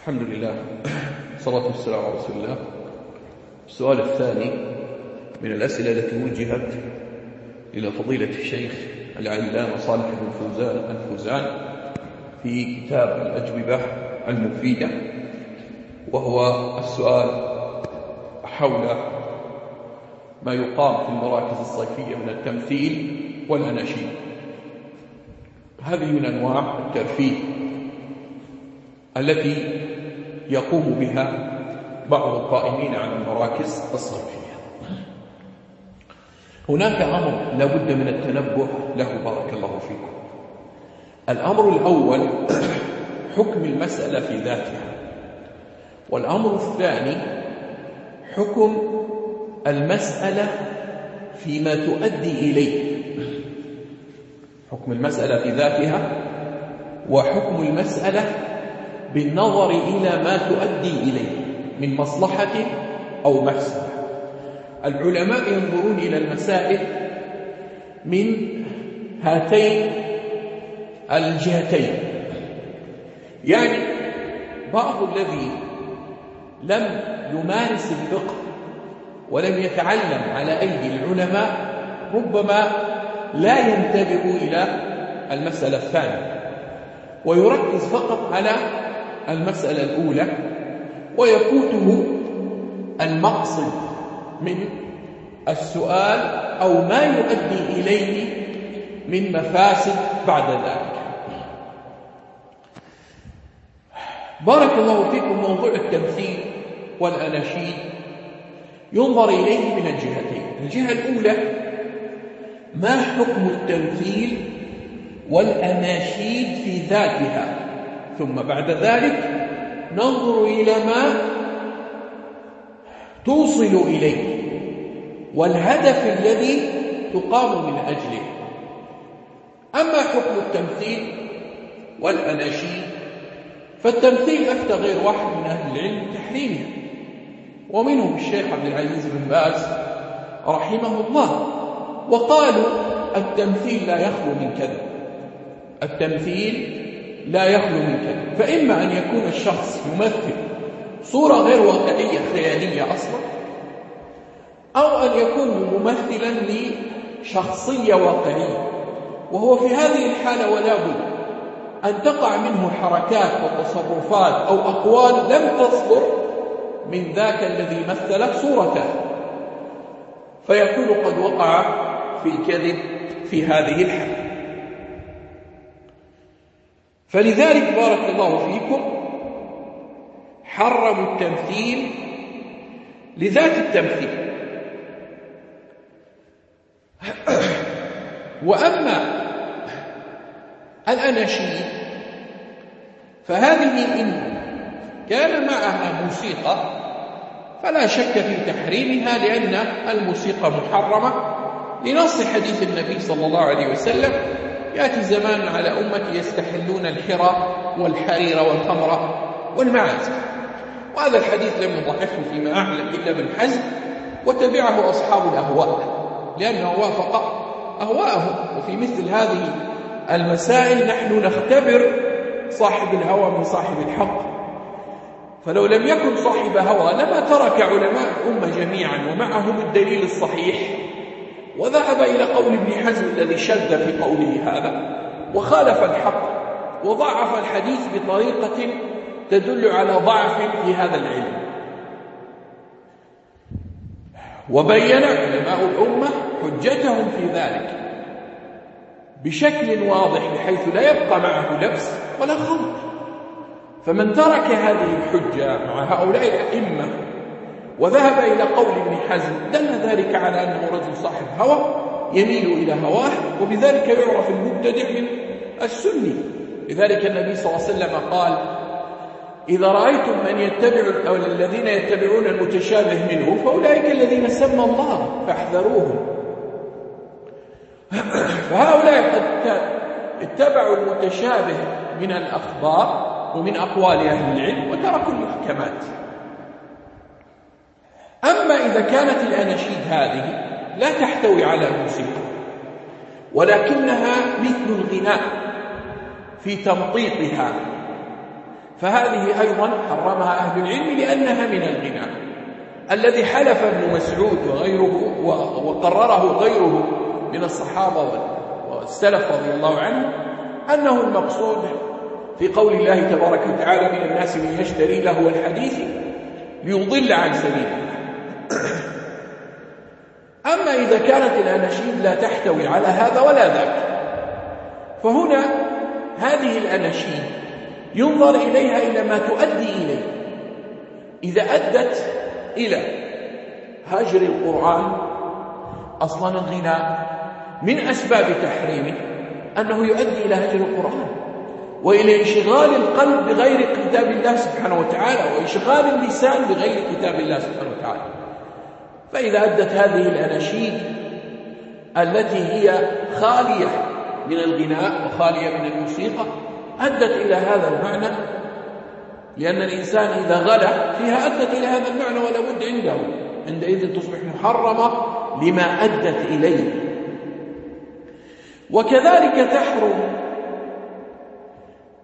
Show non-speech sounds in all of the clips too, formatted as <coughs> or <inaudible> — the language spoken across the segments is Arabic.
الحمد لله. والصلاة والسلام على رسول الله. السؤال الثاني من الأسئلة التي وجهت إلى فضيلة الشيخ العلامة صالح بن فوزان الفوزان في كتاب الأجوبة المفيدة وهو السؤال حول ما يقام في المراكز الصيفية من التمثيل والأناشيد هذه من أنواع الترفيه التي يقوم بها بعض القائمين على المراكز الصيفية هناك أمر لا بد من التنبه له بارك الله فيكم. الأمر الأول <coughs> حكم المسألة في ذاتها. والأمر الثاني حكم المسألة فيما تؤدي إليه. حكم المسألة في ذاتها وحكم المسألة بالنظر إلى ما تؤدي إليه من مصلحة أو مفسدة العلماء ينظرون إلى المسائل من هاتين الجهتين. يعني بعض الذي لم يمارس الفقه ولم يتعلم على أيدي العلماء ربما لا ينتبه إلى المسألة الثانية ويركز فقط على المسألة الأولى ويفوته المقصد من السؤال أو ما يؤدي إليه من مفاسد بعد ذلك. بارك الله فيكم موضوع التمثيل والأناشيد ينظر إليه من الجهتين. الجهة الأولى ما حكم التمثيل والأناشيد في ذاتها؟ ثم بعد ذلك ننظر إلى ما توصل إليه والهدف الذي تقام من أجله. أما حكم التمثيل والأناشيد فالتمثيل أفتى غير واحد من أهل العلم تحريمها ومنهم الشيخ عبد العزيز بن باز رحمه الله وقالوا التمثيل لا يخلو من كذب. التمثيل لا يخلو من كذب فإما أن يكون الشخص يمثل صورة غير واقعية خيالية أصلا أو أن يكون ممثلا لشخصية واقعية. وهو في هذه الحالة ولا بد أن تقع منه حركات وتصرفات أو أقوال لم تصدر من ذاك الذي مثل صورته. فيكون قد وقع في الكذب في هذه الحالة. فلذلك بارك الله فيكم حرموا التمثيل لذات التمثيل. وأما الأناشيد فهذه إن كان معها موسيقى فلا شك في تحريمها لأن الموسيقى محرمة. لنص حديث النبي صلى الله عليه وسلم يأتي زمان على أمتي يستحلون الحرى والحرير والخمر والمعازف وهذا الحديث لم يضعفه فيما أعلم إلا ابن حزم وتبعه أصحاب الأهواء لأنه وافق أهواءهم وفي مثل هذه المسائل نحن نختبر صاحب الهوى من صاحب الحق. فلو لم يكن صاحب هوى لما ترك علماء الأمة جميعا ومعهم الدليل الصحيح وذهب إلى قول ابن حزم الذي شذ في قوله هذا وخالف الحق وضعف الحديث بطريقة تدل على ضعف في هذا العلم. وبين علماء الأمة حجتهم في ذلك بشكل واضح بحيث لا يبقى معه لبس ولا خلط فمن ترك هذه الحجة مع هؤلاء الأئمة وذهب إلى قول ابن حزم دل ذلك على أنه رجل صاحب هوى يميل إلى هواه وبذلك يعرف المبتدع من السني. لذلك النبي صلى الله عليه وسلم قال إذا رأيتم من يتبع أو الذين يتبعون المتشابه منه فأولئك الذين سمى الله فاحذروهم <clears throat> فهؤلاء قد اتبعوا المتشابه من الأخبار ومن أقوال أهل العلم وتركوا المحكمات. أما إذا كانت الأناشيد هذه لا تحتوي على موسيقى ولكنها مثل الغناء في تمطيطها. فهذه أيضا حرمها أهل العلم لأنها من الغناء. الذي حلف ابن مسعود وغيره وقرره غيره من الصحابة والسلف رضي الله عنه أنه المقصود في قول الله تبارك وتعالى من الناس من يشتري له الحديث ليضل عن سبيله. إذا كانت الأناشيد لا تحتوي على هذا ولا ذاك. فهنا هذه الأناشيد ينظر إليها إلى ما تؤدي إليه. إذا أدت إلى هجر القرآن أصلا الغناء من أسباب تحريمه أنه يؤدي إلى هجر القرآن وإلى انشغال القلب بغير كتاب الله سبحانه وتعالى وإشغال اللسان بغير كتاب الله سبحانه وتعالى. فإذا أدت هذه الأناشيد التي هي خالية من الغناء وخالية من الموسيقى أدت إلى هذا المعنى لأن الإنسان إذا غلا فيها أدت إلى هذا المعنى ولا بد عنده. عندئذ تصبح محرمة لما أدت إليه. وكذلك تحرم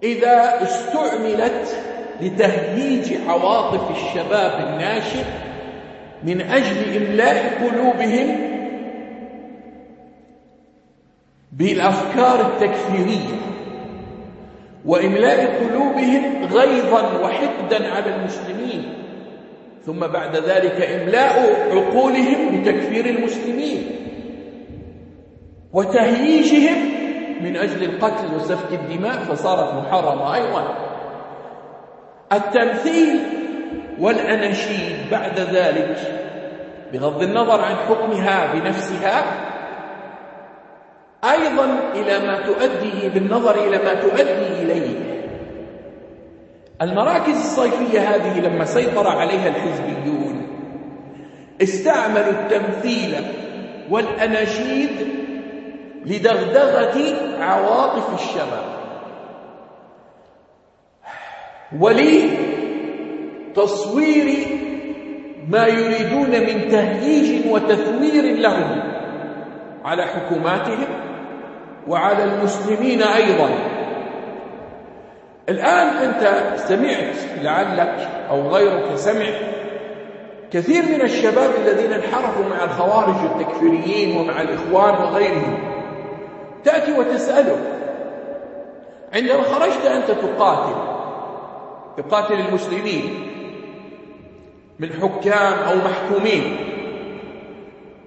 إذا استعملت لتهييج عواطف الشباب الناشئ من أجل إملاء قلوبهم بالأفكار التكفيرية وإملاء قلوبهم غيظا وحقدا على المسلمين ثم بعد ذلك إملاء عقولهم بتكفير المسلمين وتهييجهم من أجل القتل وسفك الدماء فصارت محرمة أيضا. التمثيل والأناشيد بعد ذلك بغض النظر عن حكمها بنفسها أيضا إلى ما تؤدي بالنظر إلى ما تؤدي إليه. المراكز الصيفية هذه لما سيطر عليها الحزبيون استعملوا التمثيل والأناشيد لدغدغة عواطف الشباب ولتصوير ما يريدون من تهييج وتثوير لهم على حكوماتهم وعلى المسلمين أيضا. الآن أنت سمعت لعلك أو غيرك سمع كثير من الشباب الذين انحرفوا مع الخوارج التكفيريين ومع الإخوان وغيرهم تأتي وتسأله عندما خرجت أنت تقاتل تقاتل المسلمين من حكام أو محكومين.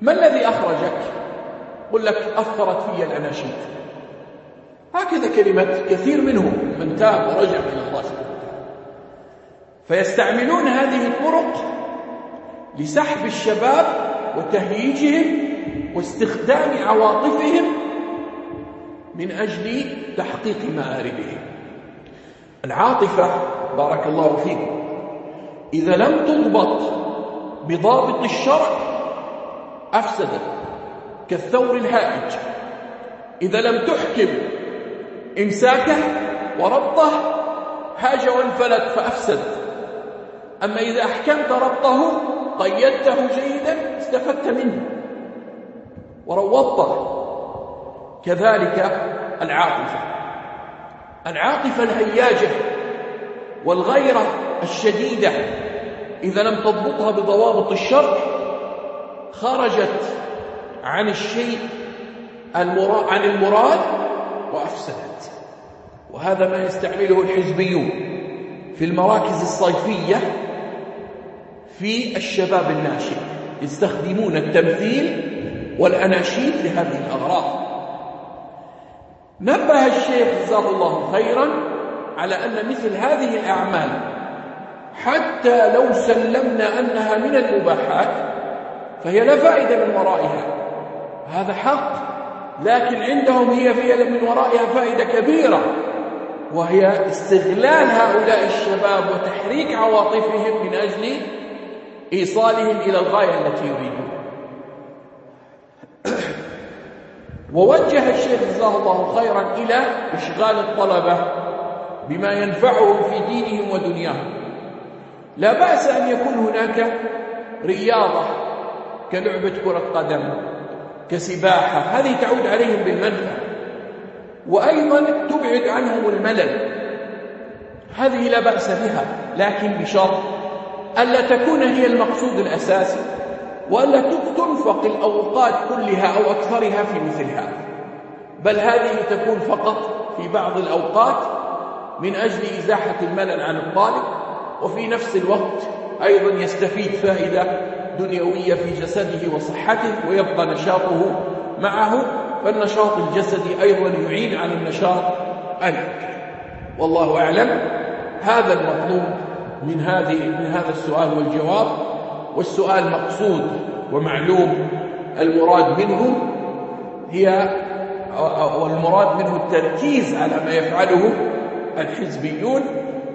ما الذي أخرجك؟ قل لك أثرت في الأناشيد. هكذا كلمة كثير منهم من تاب ورجع إلى الله فيستعملون هذه الطرق لسحب الشباب وتهييجهم واستخدام عواطفهم من أجل تحقيق مآربهم. العاطفة بارك الله فيكم إذا لم تضبط بضابط الشرع أفسدت كالثور الهائج. إذا لم تحكم إمساكه وربطه هاج وانفلت فأفسد. أما إذا أحكمت ربطه قيدته جيدا استفدت منه وروضته. كذلك العاطفة. العاطفة الهياجة والغيرة الشديدة إذا لم تضبطها بضوابط الشرع خرجت عن الشيء عن المراد وأفسدت. وهذا ما يستعمله الحزبيون في المراكز الصيفية في الشباب الناشئ يستخدمون التمثيل والأناشيد لهذه الأغراض. نبه الشيخ جزاه الله خيرا على أن مثل هذه الأعمال حتى لو سلمنا أنها من المباحات فهي لا فائدة من ورائها. هذا حق لكن عندهم هي في من ورائها فائدة كبيرة وهي استغلال هؤلاء الشباب وتحريك عواطفهم من أجل إيصالهم إلى الغاية التي يريدون. ووجه الشيخ جزاه الله خيرا إلى إشغال الطلبة بما ينفعهم في دينهم ودنياهم. لا بأس أن يكون هناك رياضة كلعبة كرة قدم كسباحة هذه تعود عليهم بالمنفع وأيضا تبعد عنهم الملل. هذه لا بأس بها لكن بشرط ألا تكون هي المقصود الأساسي وألا تنفق الأوقات كلها أو أكثرها في مثل هذا بل هذه تكون فقط في بعض الأوقات من أجل إزاحة الملل عن الطالب. وفي نفس الوقت أيضا يستفيد فائدة دنيوية في جسده وصحته ويبقى نشاطه معه فالنشاط الجسدي أيضا يعين على النشاط الفكري والله أعلم هذا المطلوب من هذه من هذا السؤال والجواب والسؤال مقصود ومعلوم المراد منه هي والمراد منه التركيز على ما يفعله الحزبيون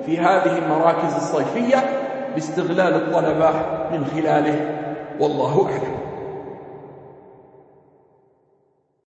في هذه المراكز الصيفية باستغلال الطلبة من خلاله. والله أعلم.